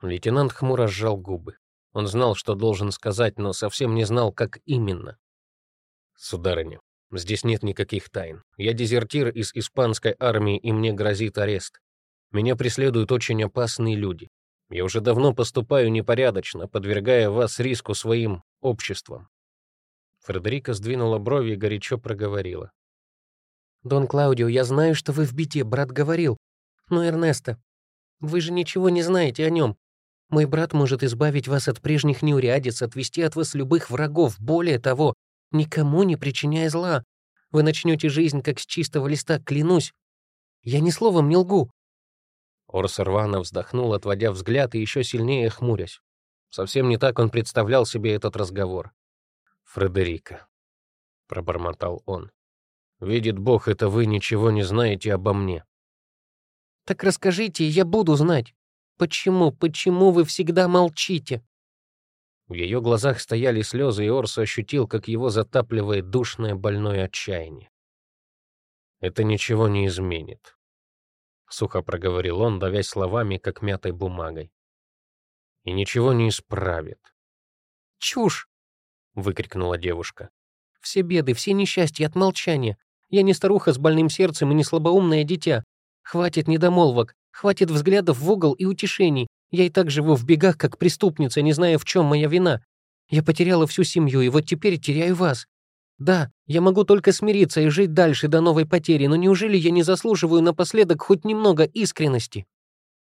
Лейтенант хмуро сжал губы. Он знал, что должен сказать, но совсем не знал, как именно. «Сударыня, Здесь нет никаких тайн. Я дезертир из испанской армии, и мне грозит арест. Меня преследуют очень опасные люди. Я уже давно поступаю непорядочно, подвергая вас риску своим обществом. Фредерика сдвинула брови и горячо проговорила. «Дон Клаудио, я знаю, что вы в бите, брат говорил. Но, Эрнесто, вы же ничего не знаете о нем. Мой брат может избавить вас от прежних неурядиц, отвести от вас любых врагов. Более того, никому не причиняя зла. Вы начнете жизнь как с чистого листа, клянусь. Я ни словом не лгу». Орс рвано вздохнул, отводя взгляд и еще сильнее хмурясь. Совсем не так он представлял себе этот разговор. «Фредерика», — пробормотал он, — «видит Бог, это вы ничего не знаете обо мне». Так расскажите, я буду знать. Почему, почему вы всегда молчите?» В ее глазах стояли слезы, и Орс ощутил, как его затапливает душное больное отчаяние. «Это ничего не изменит», — сухо проговорил он, давясь словами, как мятой бумагой. «И ничего не исправит». «Чушь!» — выкрикнула девушка. «Все беды, все несчастья от молчания. Я не старуха с больным сердцем и не слабоумное дитя. Хватит недомолвок, хватит взглядов в угол и утешений. Я и так живу в бегах, как преступница, не зная, в чем моя вина. Я потеряла всю семью, и вот теперь теряю вас. Да, я могу только смириться и жить дальше до новой потери, но неужели я не заслуживаю напоследок хоть немного искренности?»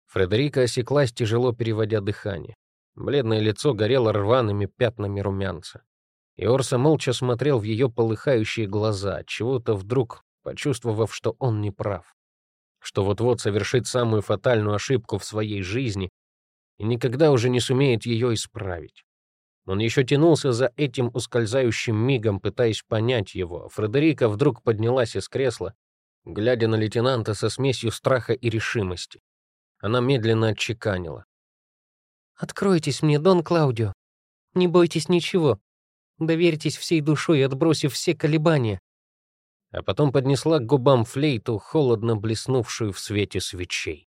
Фредерика осеклась, тяжело переводя дыхание. Бледное лицо горело рваными пятнами румянца. И Орса молча смотрел в ее полыхающие глаза, чего-то вдруг почувствовав, что он не прав что вот-вот совершит самую фатальную ошибку в своей жизни и никогда уже не сумеет ее исправить. Он еще тянулся за этим ускользающим мигом, пытаясь понять его. Фредерика вдруг поднялась из кресла, глядя на лейтенанта со смесью страха и решимости. Она медленно отчеканила. «Откройтесь мне, Дон Клаудио. Не бойтесь ничего. Доверьтесь всей душой, отбросив все колебания а потом поднесла к губам флейту, холодно блеснувшую в свете свечей.